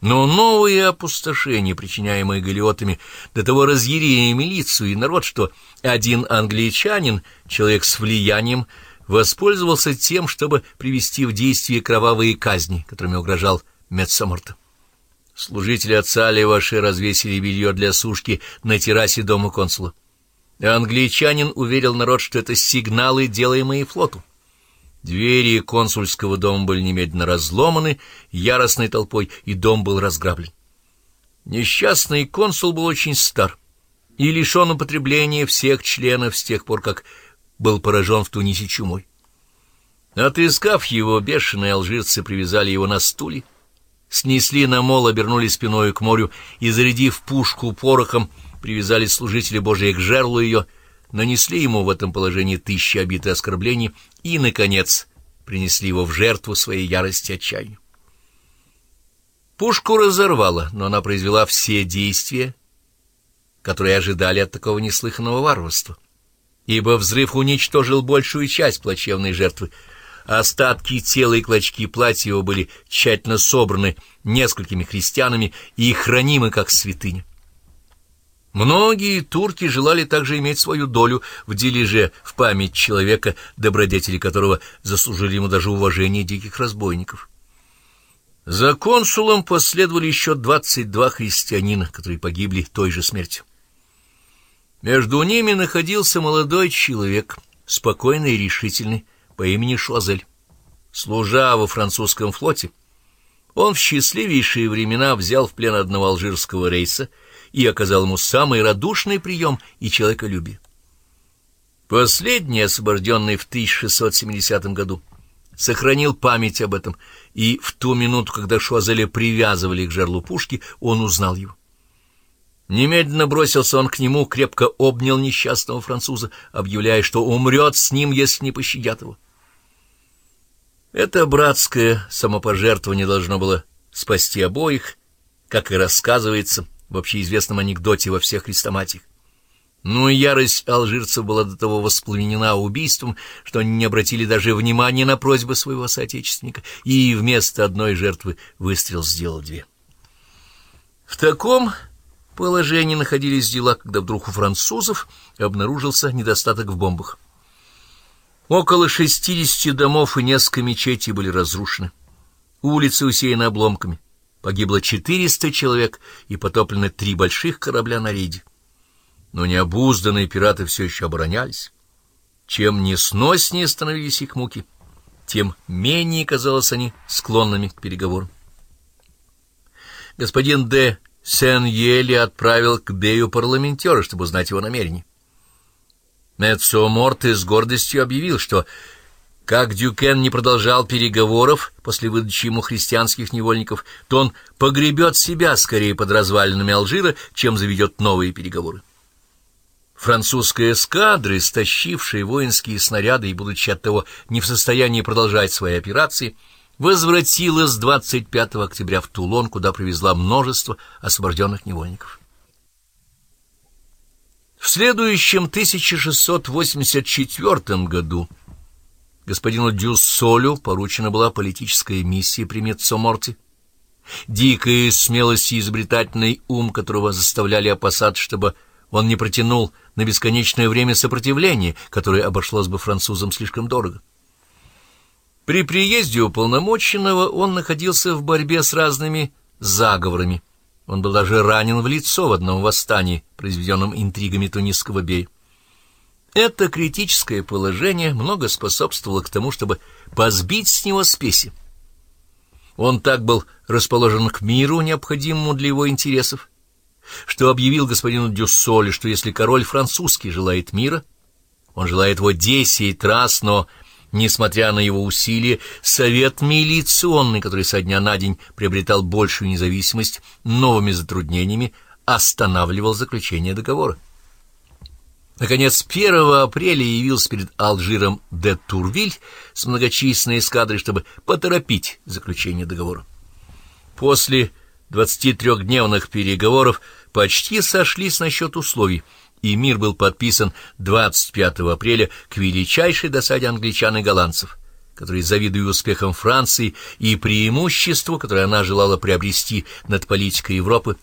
Но новые опустошения, причиняемые галиотами, до того разъярили милицию и народ, что один англичанин, человек с влиянием, воспользовался тем, чтобы привести в действие кровавые казни, которыми угрожал Метсоморта. Служители отца Леваши развесили белье для сушки на террасе дома консула. Англичанин уверил народ, что это сигналы, делаемые флоту. Двери консульского дома были немедленно разломаны яростной толпой, и дом был разграблен. Несчастный консул был очень стар и лишен употребления всех членов с тех пор, как был поражен в Тунисе чумой. Отыскав его, бешеные алжирцы привязали его на стуле, снесли на мол, обернули спиной к морю и, зарядив пушку порохом, привязали служители Божия к жерлу ее — нанесли ему в этом положении тысячи обид и оскорблений и, наконец, принесли его в жертву своей ярости и отчаянию. Пушку разорвала, но она произвела все действия, которые ожидали от такого неслыханного варварства, ибо взрыв уничтожил большую часть плачевной жертвы. Остатки тела и клочки платья его были тщательно собраны несколькими христианами и хранимы как святыня. Многие турки желали также иметь свою долю в дележе в память человека, добродетели которого заслужили ему даже уважение диких разбойников. За консулом последовали еще двадцать два христианина, которые погибли той же смертью. Между ними находился молодой человек, спокойный и решительный, по имени Шуазель. Служа во французском флоте, он в счастливейшие времена взял в плен одного алжирского рейса — и оказал ему самый радушный прием и человеколюбие. Последний, освобожденный в 1670 году, сохранил память об этом, и в ту минуту, когда Шуазеля привязывали к жерлу пушки, он узнал его. Немедленно бросился он к нему, крепко обнял несчастного француза, объявляя, что умрет с ним, если не пощадят его. Это братское самопожертвование должно было спасти обоих, как и рассказывается, — в общеизвестном анекдоте во всех хрестоматиях. Но ярость алжирцев была до того воспламенена убийством, что они не обратили даже внимания на просьбы своего соотечественника, и вместо одной жертвы выстрел сделал две. В таком положении находились дела, когда вдруг у французов обнаружился недостаток в бомбах. Около шестидесяти домов и несколько мечетей были разрушены. Улицы усеяны обломками. Погибло 400 человек и потоплены три больших корабля на рейде. Но необузданные пираты все еще оборонялись. Чем несноснее становились их муки, тем менее, казалось, они склонными к переговорам. Господин де Сен-Ели отправил к Бею парламентера, чтобы узнать его намерения. Мецо Морте с гордостью объявил, что как Дюкен не продолжал переговоров после выдачи ему христианских невольников, то он погребет себя скорее под развалинами Алжира, чем заведет новые переговоры. Французская эскадра, стащившая воинские снаряды и, будучи оттого не в состоянии продолжать свои операции, возвратилась 25 октября в Тулон, куда привезла множество освобожденных невольников. В следующем 1684 году господину Дюссолю поручена была политическая миссия при Меццоморте. Дикая смелость и изобретательный ум, которого заставляли опасаться, чтобы он не протянул на бесконечное время сопротивления, которое обошлось бы французам слишком дорого. При приезде уполномоченного он находился в борьбе с разными заговорами. Он был даже ранен в лицо в одном восстании, произведенном интригами тунисского бея. Это критическое положение много способствовало к тому, чтобы позбить с него спеси. Он так был расположен к миру, необходимому для его интересов, что объявил господину Дюссоле, что если король французский желает мира, он желает его десять раз, но, несмотря на его усилия, совет милиционный, который со дня на день приобретал большую независимость новыми затруднениями, останавливал заключение договора. Наконец, 1 апреля явился перед Алжиром де Турвиль с многочисленной эскадрой, чтобы поторопить заключение договора. После 23-дневных переговоров почти сошлись насчет условий, и мир был подписан 25 апреля к величайшей досаде англичан и голландцев, который, завидуя успехам Франции и преимуществу, которое она желала приобрести над политикой Европы,